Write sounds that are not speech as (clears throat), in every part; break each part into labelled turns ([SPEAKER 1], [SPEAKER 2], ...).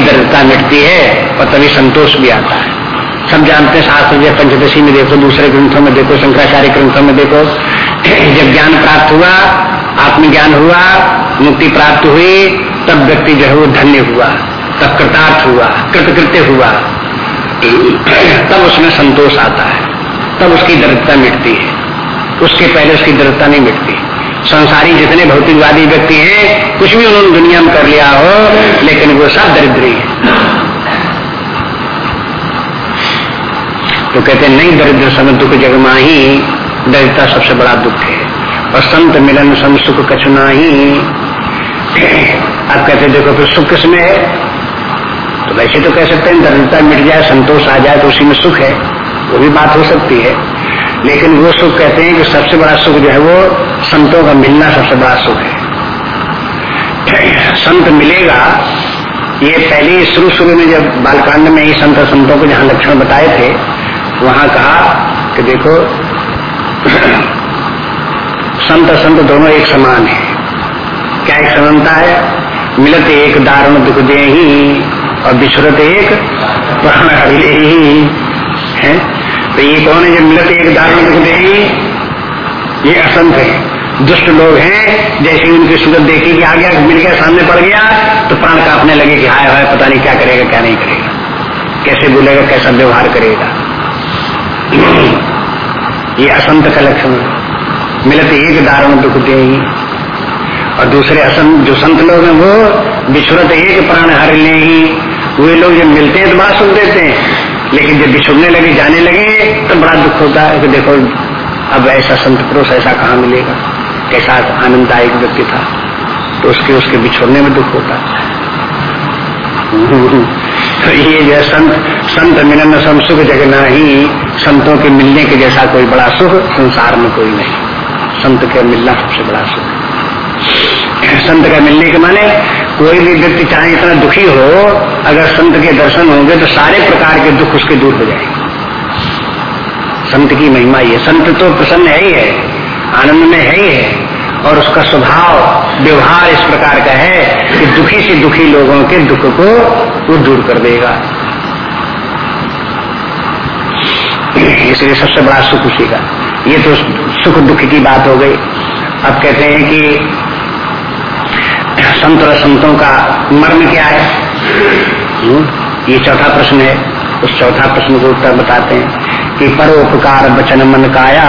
[SPEAKER 1] दरिद्रता मिटती है, और तभी संतोष भी आता है। सब जानते हैं शास्त्र जब पंचदशी में देखो, दूसरे ग्रंथों में देखो, शंकराचार्य ग्रंथों में देखो। (clears throat) जब ज्ञान प्राप्त हुआ, आत्मज्ञान हुआ, मुक्ति प्राप्त हुई, तब व्यक्ति जो है वो धन्य हुआ, तब कृतार्थ हुआ, कृतकृत्य हुआ। (clears throat) तब उसमें संतोष आता है। तब उसकी दृढ़ता मिटती है। उसके पहले उसकी दृढ़ता नहीं मिटती। संसारी जितने भौतिकवादी व्यक्ति हैं, कुछ भी उन्होंने दुनिया में कर लिया हो, लेकिन वो सब दरिद्री है। तो कहते नहीं दरिद्र समय दुख जगमा ही दरिद्रता सबसे बड़ा दुख है। और संत मिलन सम सुख कछुना ही अब कहते देखो फिर सुख किसमें है? तो वैसे तो कह सकते हैं, दरिद्रता मिट जाए, संतोष आ जाए तो उसी में सुख है। वो भी बात हो सकती है। लेकिन वो सुख कहते हैं कि सबसे बड़ा सुख जो है वो संतों का मिलना सबसे बड़ा सुख है। संत मिलेगा, ये पहले शुरू शुरू में जब बालकांड में ही संत संतों को जहाँ लक्षण बताए थे, वहाँ कहा कि देखो, संत संत दोनों एक समान है। क्या एक समानता है? मिलत एक, दारुण दुख दे ही और बिछुरत एक, प्राण ही। है? तो ये कौन है? जो मिलत एक दारुण दुख दे ये असंत है। दुष्ट लोग हैं, जैसे उनकी सूरत देखी कि आ गया, मिल गया, सामने पड़ गया तो प्राण कांपने लगे कि हाय हाय, पता नहीं क्या करेगा, क्या नहीं करेगा। कैसे बोलेगा, कैसा व्यवहार करेगा? ये असंत का लक्षण मिलत एक दारुण दुख दे और दूसरे असंत, जो संत लोग हैं वो बिछुरत एक प्राण हर ले वे लोग जब मिलते हैं तो बात सुन देते हैं। लेकिन जब बिछुड़ने लगे, जाने लगे तो बड़ा दुख होता है कि देखो, अब ऐसा संत पुरुष, ऐसा कहाँ मिलेगा? कैसा आनंददायक व्यक्ति था। तो उसके उसके बिछोड़ने में दुख होता तो ये जो संत संत मिलन सम सुख जगना ही संतों के मिलने के जैसा कोई बड़ा सुख संसार में कोई नहीं। संत के मिलना सबसे बड़ा सुख। संत का मिलने के माने कोई भी व्यक्ति चाहे इतना दुखी हो, अगर संत के दर्शन होंगे तो सारे प्रकार के दुख उसके दूर हो जाएँगे। संत की महिमा ये संत तो प्रसन्न है ही है, आनंद में है ही है, और उसका स्वभाव, व्यवहार इस प्रकार का है कि दुखी से दुखी लोगों के दुख को वो दूर कर देगा। इसलिए सबसे बड़ा सुख उसी का। ये तो सुख दुख की बात हो गई। अब कहते हैं कि संत और संतों का मर्म क्या है? हम्म, ये चौथा प्रश्न है। उस चौथा प्रश्न को उत्तर बताते हैं कि परोपकार वचन मन काया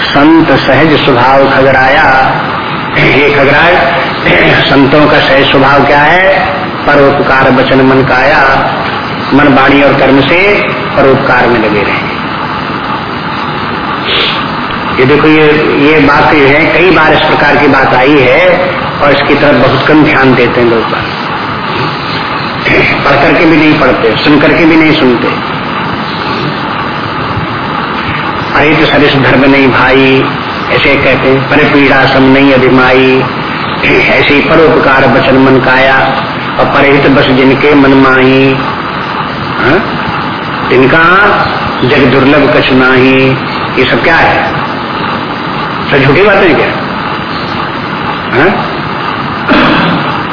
[SPEAKER 1] संत सहज स्वभाव खगराया ये खगराय संतों का सहज स्वभाव क्या है? परोपकार वचन मन काया। मन वाणी और कर्म से परोपकार में लगे रहे। ये देखो ये ये बात ये है कई बार इस प्रकार की बात आई है और इसकी तरफ़ बहुत कम ध्यान देते हैं लोग पढ़ करके भी नहीं पढ़ते, सुन करके भी नहीं सुनते। अरे तो सरिस धर्म नहीं भाई, ऐसे कहते हैं, पर पीड़ा सम नहीं अधिमाई ऐसे ही परोपकार बचन मन काया, और परहित बस जिनके मन माही। हाँ? इनका जग दुर्लभ कछ नाही। ये सब क्या है? सब झूठी बातें क्या? हाँ?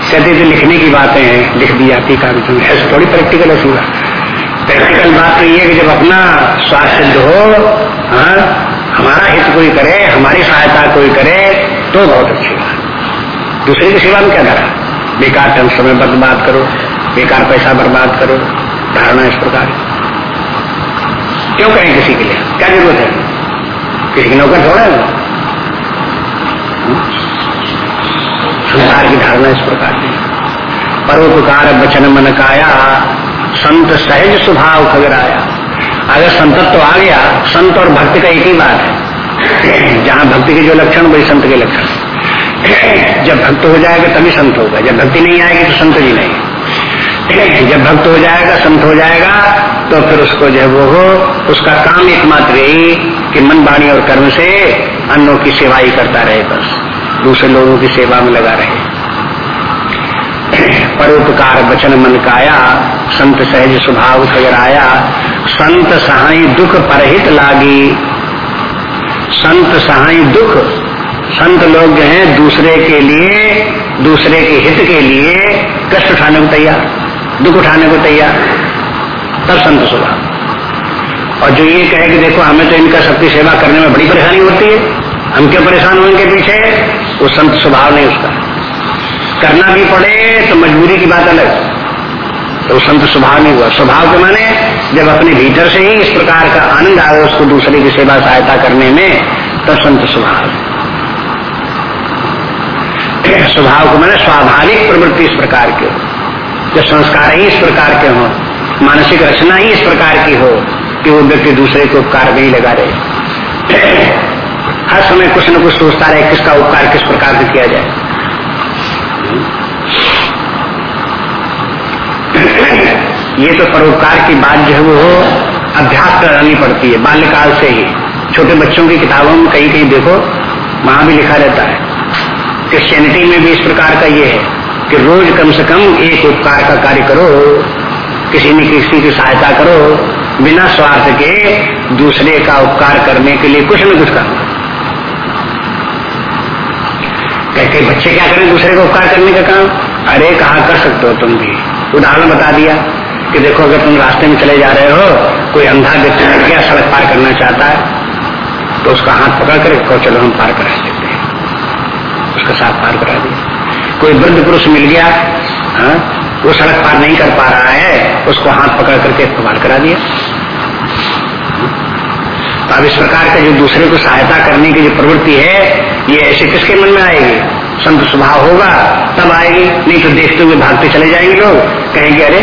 [SPEAKER 1] सदी तो लिखने की बातें हैं, लिख दी जाती कागजों में। ऐसा थोड़ी प्रैक्टिकल है पूरा प्रैक्टिकल बात तो ये है कि जब अपना स्वास्थ्य सिद्ध हो हाँ हमारा हित कोई करे, हमारी सहायता कोई करे तो बहुत अच्छी बात। दूसरे की सेवा में क्या करा? बेकार टाइम समय बर्बाद करो, बेकार पैसा बर्बाद करो, धारणा इस प्रकार क्यों करें किसी के लिए? क्या ज़रूरत है? किसी की नौकर थोड़ा है संसार की धारणा इस प्रकार की। परोपकार वचन मन काया, संत सहज स्वभाव खगराया। अगर संतत्व तो आ गया, संत और भक्त का एक ही बात है। जहाँ भक्ति के जो लक्षण, वही संत के लक्षण। जब भक्त हो जाएगा, तभी संत होगा। जब भक्ति नहीं आएगी तो संत जी नहीं। जब भक्त हो जाएगा, संत हो जाएगा तो फिर उसको जो वो हो, उसका काम एकमात्र यही कि मन वाणी और कर्म से अन्नों की सेवा ही करता रहे बस। दूसरे लोगों की सेवा में लगा रहे परोपकार वचन मन काया संत सहज स्वभाव सगराया संत सहाय दुख परहित लागी। संत सहाय दुख, संत लोग जो हैं दूसरे के लिए, दूसरे के हित के लिए कष्ट उठाने को तैयार, दुख उठाने को तैयार। तब संत स्वभाव। और जो ये कहे कि देखो, हमें तो इनका सबकी सेवा करने में बड़ी परेशानी होती है। हम क्यों परेशान हो इनके पीछे? वो संत स्वभाव नहीं उसका। करना भी पड़े तो मजबूरी की बात अलग। तो संत स्वभाव नहीं हुआ। स्वभाव के माने जब अपने भीतर से ही इस प्रकार का आनंद आए उसको दूसरे की सेवा सहायता करने में तो संत स्वभाव। स्वभाव को मैंने स्वाभाविक प्रवृत्ति इस प्रकार के हो। जब संस्कार ही इस प्रकार के हो, मानसिक रचना ही इस प्रकार की हो, कि वो व्यक्ति दूसरे को नहीं लगा रहे। हर समय कुछ न कुछ सोचता रहे, किसका उपकार, किस प्रकार से किया जाए। ये तो परोपकार की बात जो है वो अभ्यास करानी पड़ती है, बाल्यकाल से ही। छोटे बच्चों की किताबों में कहीं कहीं देखो, वहाँ भी लिखा रहता है। क्रिश्चियनिटी में भी इस प्रकार का ये है कि रोज कम से कम एक उपकार का कार्य करो, किसी न किसी की सहायता करो, बिना स्वार्थ के दूसरे का उपकार करने के लिए कुछ न कुछ करना कहते बच्चे क्या करें? दूसरे को उपकार करने का काम? अरे, कहा कर सकते हो तुम भी? उदाहरण बता दिया कि देखो, अगर तुम रास्ते में चले जा रहे हो, कोई अंधा व्यक्ति मिल गया, सड़क पार करना चाहता है तो उसका हाथ पकड़ कर कहो, चलो, हम पार करा देते हैं। उसका साथ पार करा दिया। कोई वृद्ध पुरुष मिल गया, हा? वो सड़क पार नहीं कर पा रहा है, उसको हाथ पकड़ करके पार करा दिया। तो अब इस प्रकार का जो दूसरे को सहायता करने की जो प्रवृत्ति है, ये ऐसे किसके मन में आएगी? संत स्वभाव होगा, तब आएगी, नहीं तो देखते हुए भागते चले जाएँगे लोग। कहेंगे, अरे,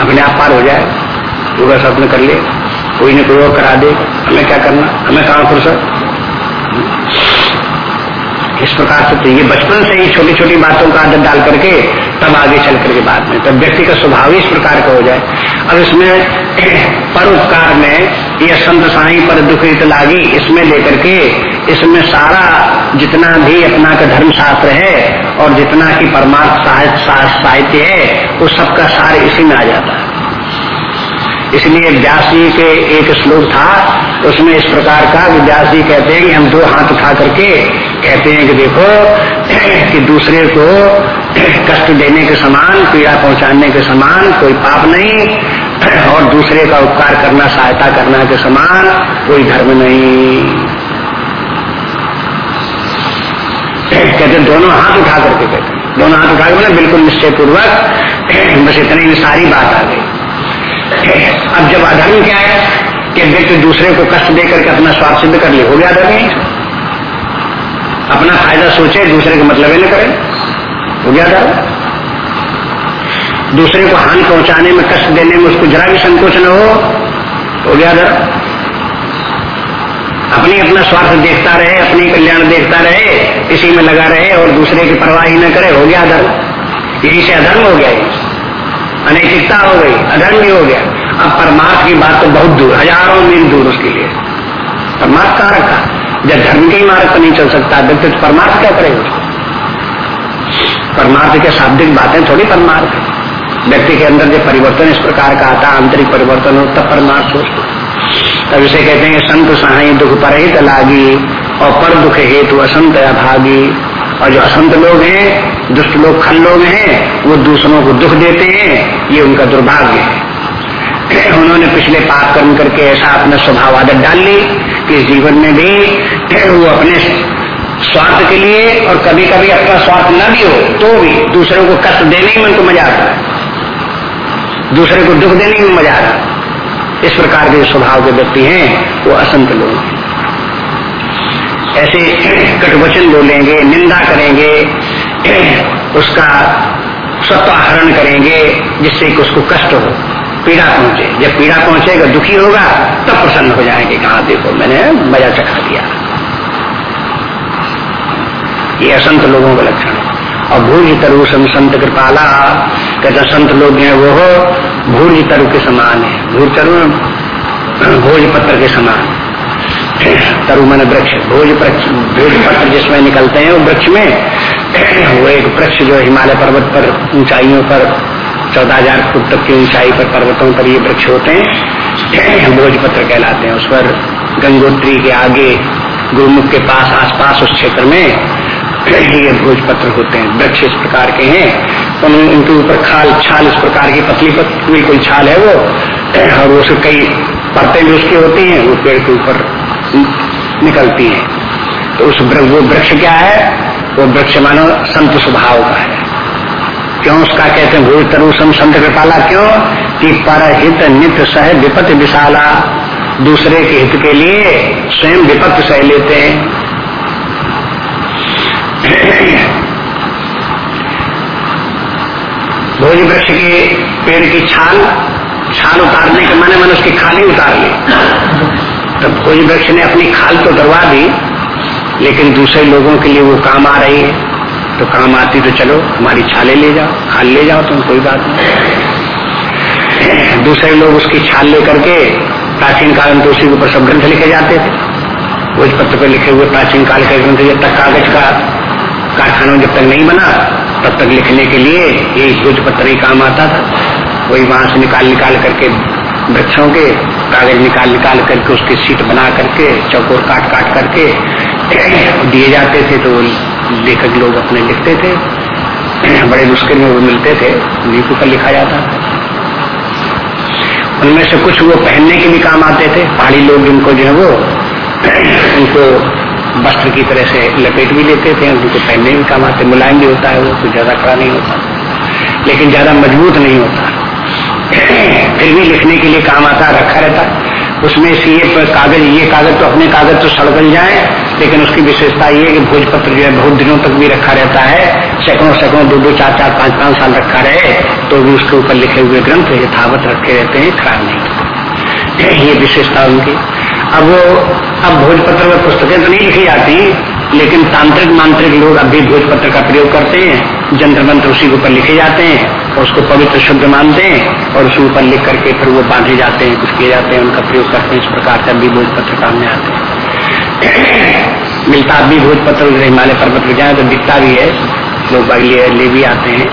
[SPEAKER 1] अपने आप पार हो जाए पूरा स्वप्न कर ले, कोई न कोई करा दे, हमें क्या करना? हमें कहा फुर्सत? इस प्रकार से तो ये बचपन से ही छोटी छोटी बातों का आदत डाल करके तब आगे चल करके बाद में, तब व्यक्ति का स्वभाव ही इस प्रकार का हो जाए। अब इसमें परोपकार में यह संत साई पर दुखित लागी, इसमें लेकर के इसमें सारा जितना भी अपना का धर्म शास्त्र है और जितना की परमार्थ साहित्य है, वो सबका सार इसी में आ जाता है। इसलिए व्यास जी के एक श्लोक था, उसमें इस प्रकार का व्यास जी कहते हैं कि हम दो हाथ उठा करके कहते हैं कि देखो, (clears throat) कि दूसरे को (clears throat) कष्ट देने के समान, पीड़ा पहुँचाने के समान, कोई पाप नहीं, (clears throat) और दूसरे का उपकार करना, सहायता करना के समान, कोई धर्म नहीं। कहते दोनों हाथ उठा करके कहते दोनों हाथ उठा कर बिल्कुल निश्चय पूर्वक बस इतनी सारी बात आ गई। अब जब अधर्म क्या है, कि व्यक्ति दूसरे को कष्ट देकर के अपना स्वार्थ सिद्ध कर ले, हो गया धर्म अपना फ़ायदा सोचे, दूसरे का मतलब न करे। हो गया था? दूसरे को हानि पहुँचाने में कष्ट देने में उसको जरा भी संकोच न हो हो गया था? अपनी अपना स्वार्थ देखता रहे, अपनी कल्याण देखता रहे, इसी में लगा रहे और दूसरे की परवाह ही न करे, हो गया धर्म यही से अधर्म हो गया अनैतिकता हो गई, अधर्म भी हो गया। अब परमार्थ की बात तो बहुत दूर, हज़ारों मील दूर उसके लिए। परमार्थ कहा रखा? जब धर्म के मार्ग पर नहीं चल सकता व्यक्ति तो परमार्थ क्या करेगा? परमार्थ के शाब्दिक बातें थोड़ी परमार्थ है। व्यक्ति के अंदर जब परिवर्तन इस प्रकार का आता, आंतरिक परिवर्तन हो तब परमार्थ हो। तब इसे कहते हैं, संत सहाय दुख पर ही लागी, और पर दुख हेतु असंत अभागी और जो असंत लोग हैं, दुष्ट लोग, खल लोग हैं, वो दूसरों को दुख देते हैं, ये उनका दुर्भाग्य है। (clears throat) उन्होंने पिछले पाप कर्म करके ऐसा अपना स्वभाव आदत डाल ली। कि जीवन में भी वो अपने स्वार्थ के लिए और कभी कभी अपना स्वार्थ न भी हो तो भी दूसरे को कष्ट देने में उनको मज़ा आता है। दूसरे को दुख देने में मज़ा आता है। इस प्रकार के स्वभाव के व्यक्ति हैं, वो असंत लोग ऐसे कटवचन बोलेंगे, निंदा करेंगे, उसका सत्वाहरण करेंगे, जिससे कि उसको कष्ट हो। पीड़ा पहुँचे। जब पीड़ा पहुंचेगा, दुखी होगा, तब प्रसन्न हो जाएँगे। कहा, देखो, मैंने मज़ा चखा दिया। ये असंत लोगों का लक्षण और भूज तरु संत कृपाला, कहते संत लोग हैं, वो भूज तरु के समान है। भूज तरु भोज पत्र के समान तरु मन वृक्ष भोज भोज पत्र जिसमें निकलते हैं, वो वृक्ष में, वो एक वृक्ष जो हिमालय पर्वत पर, ऊंचाइयों पर चौदह हज़ार फुट तक की ऊंचाई पर पर्वतों पर ये वृक्ष होते हैं। भोजपत्र कहलाते हैं। उस पर गंगोत्री के आगे, गुरुमुख के पास, आसपास उस क्षेत्र में ये भोज पत्र होते हैं। वृक्ष इस प्रकार के हैं। उनके ऊपर खाल, छाल इस प्रकार की पतली पतली बिल्कुल छाल है वो। और वो कई परतें भी उसकी होती हैं। वो पेड़ के ऊपर निकलती हैं। तो उस वो वृक्ष क्या है? वो वृक्ष मानो संत स्वभाव का है। क्यों उसका कहते हैं भूल तरुसम संत कृपाला क्यों? कि पर हित नित्य सह विपत विशाला। दूसरे के हित के लिए स्वयं विपत्ति सह लेते हैं। भोज वृक्ष के पेड़ की छाल छाल उतारने के माने मैंने उसकी खाली उतार ली। तो भोज वृक्ष ने अपनी खाल तो डरवा दी, लेकिन दूसरे लोगों के लिए वो काम आ रही है। तो काम आती तो चलो, हमारी छाले ले जाओ, खाल ले जाओ तुम, कोई बात नहीं। दूसरे लोग उसकी छाल लेकर के प्राचीन काल में उसी के ऊपर सब ग्रंथ लिखे जाते थे। भोजपत्र पर लिखे हुए प्राचीन काल के ग्रंथ जब तक कागज़ का कारखाना जब तक नहीं बना, तब तक लिखने के लिए यही भोजपत्र ही काम आता था। वही वहाँ से निकाल निकाल करके वृक्षों के कागज़ निकाल निकाल करके उसकी सीट बना करके चौकोर काट काट करके दिए जाते थे तो लेखक लोग अपने लिखते थे। (clears throat) बड़े मुश्किल में वो मिलते थे। उन्हीं पर लिखा जाता। था उनमें से कुछ वो पहनने के भी काम आते थे। पहाड़ी लोग जिनको जो है वो (clears throat) उनको वस्त्र की तरह से लपेट भी लेते थे। उनको पहनने भी काम आते। मुलायम भी होता है वो, कुछ ज़्यादा खड़ा नहीं होता। लेकिन ज़्यादा मज़बूत नहीं होता। (clears throat) फिर भी लिखने के लिए काम आता, रखा रहता। उसमें से ये कागज़ ये कागज़ तो अपने कागज़ तो सड़गल जाए। लेकिन उसकी विशेषता ये कि भोजपत्र जो है बहुत दिनों तक भी रखा रहता है, सैकड़ों सैकड़ों दो दो चार चार पाँच पाँच साल रखा रहे तो भी उसके ऊपर लिखे हुए ग्रंथ यथावत रखे रहते हैं, खराब नहीं ये विशेषता उनकी। अब वो, अब भोजपत्र में पुस्तकें तो नहीं लिखी जाती, लेकिन तांत्रिक मांत्रिक लोग अब भी भोजपत्र का प्रयोग करते हैं। जंत्र मंत्र उसी के ऊपर लिखे जाते हैं, और उसको पवित्र शुद्ध मानते हैं, और उसी ऊपर लिख करके फिर वो बांधे जाते हैं, कुछ किए जाते हैं, उनका प्रयोग करते हैं, इस प्रकार से भी भोजपत्र काम में आते हैं। (coughs) मिलता भी भोजपत्र हिमालय पर्वत पर जाए तो दिखता भी है। लोग ले, ले भी आते हैं।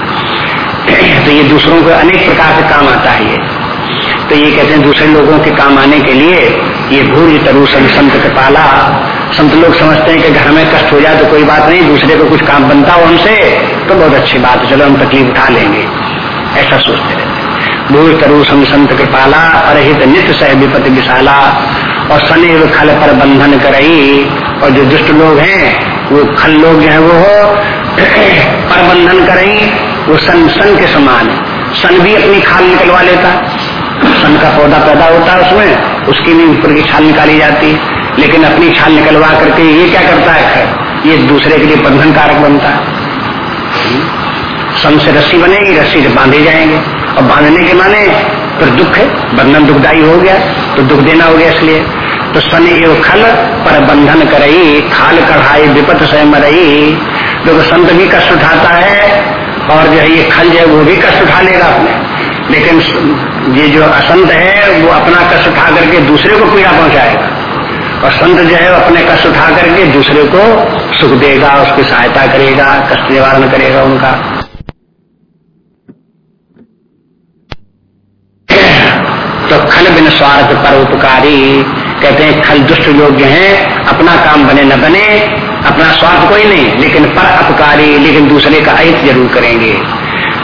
[SPEAKER 1] (coughs) तो ये दूसरों को अनेक प्रकार से काम आता है ये। तो ये कहते हैं दूसरे लोगों के काम आने के लिए ये भूल तरु संत के पाला संत लोग समझते हैं कि घर में कष्ट हो जाए तो कोई बात नहीं दूसरे को कुछ काम बनता हो हमसे तो बहुत अच्छी बात है चलो हम तकलीफ़ उठा लेंगे। ऐसा सोचते रहते भूल तरु संत कृपाला अरहित नित्य सह विपति विशाला। और शनि खल पर बंधन करई। और जो दुष्ट लोग हैं, वो खल लोग जो है, वो (clears throat) पर बंधन करई, वो सन सन के समान सन भी अपनी खाल निकलवा लेता। सन का पौधा पैदा होता है उसमें, उसकी भी ऊपर की छाल निकाली जाती है। लेकिन अपनी छाल निकलवा करके ये क्या करता है ये दूसरे के लिए बंधन कारक बनता है। सन से रस्सी बनेगी, रस्सी से बांधे जाएँगे। और बांधने के माने फिर दुख है, बंधन दुखदायी हो गया। तो दुख देना हो गया इसलिए। तो सन एवं खल पर बंधन करई खाल कढ़ाई, विपत से मरई। देखो, संत भी कष्ट उठाता है और जो है ये खल जो है वो भी कष्ट उठा लेगा अपने। लेकिन ये जो असंत है, वो अपना कष्ट उठा करके दूसरे को पीड़ा पहुंचाएगा। और संत जो है अपने कष्ट उठा करके दूसरे को सुख देगा, उसकी सहायता करेगा, कष्ट निवारण करेगा उनका। तो खल बिन स्वार्थ पर उपकारी। कहते हैं, खल दुष्ट लोग जो है, अपना काम बने न बने, अपना स्वार्थ कोई नहीं, लेकिन पर अपकारी, लेकिन दूसरे का अहित ज़रूर करेंगे।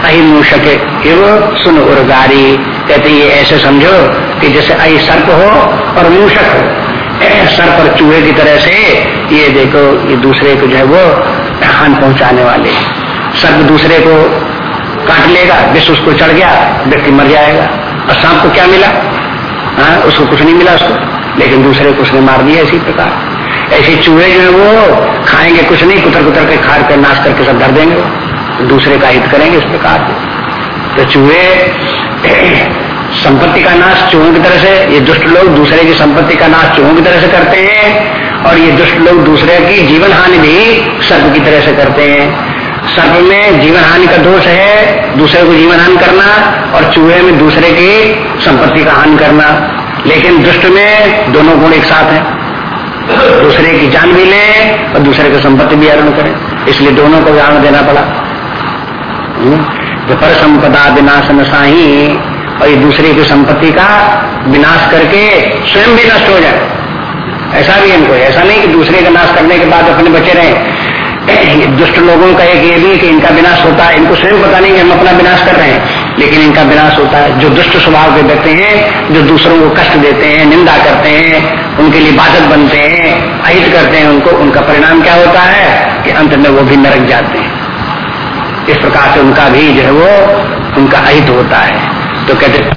[SPEAKER 1] अहि मूषक एवं सुन उर्गारी। कहते ये ऐसे समझो कि जैसे अहि सर्प हो और मूषक हो। सर पर चूहे की तरह से ये देखो, ये दूसरे को जो है वो हान पहुँचाने वाले। सर्प दूसरे को काट लेगा, विष उसको चढ़ गया, व्यक्ति मर जाएगा। और सांप को क्या मिला? हाँ उसको कुछ नहीं मिला उसको। लेकिन दूसरे को उसने मार दिया इसी प्रकार। ऐसे चूहे जो है वो खाएँगे कुछ नहीं कुतर कुतर के खार कर नाश करके सब धर देंगे दूसरे का हित करेंगे इस प्रकार तो चूहे (clears throat) संपत्ति का नाश चूहों की तरह से, ये दुष्ट लोग दूसरे की संपत्ति का नाश चूहों की तरह से करते हैं, और ये दुष्ट लोग दूसरे की जीवन हानि भी सर्प की तरह से करते हैं। सर्प में जीवन हानि का दोष है, दूसरे को जीवन हानि करना और चूहे में दूसरे की संपत्ति का हानि करना। लेकिन दुष्ट में दोनों गुण एक साथ है। दूसरे की जान भी ले और दूसरे की संपत्ति भी अर्पण करें। इसलिए दोनों को उदाहरण देना पड़ा। हम्म? तो पर संपदा विनाश नशाही और ये दूसरे की संपत्ति का विनाश करके स्वयं भी नष्ट हो जाए। ऐसा भी इनको ऐसा नहीं कि दूसरे का नाश करने के बाद अपने बचे रहे। दुष्ट लोगों का एक ये भी कि इनका विनाश होता है। इनको स्वयं पता नहीं कि हम अपना विनाश कर रहे हैं। लेकिन इनका विनाश होता है। जो दुष्ट स्वभाव के व्यक्ति हैं, जो दूसरों को कष्ट देते हैं, निंदा करते हैं, उनके लिए बाधक बनते हैं, अहित करते हैं उनको, उनका परिणाम क्या होता है कि अंत में वो भी नरक जाते हैं। इस प्रकार से उनका भी जो है वो, उनका अहित होता है। तो कहते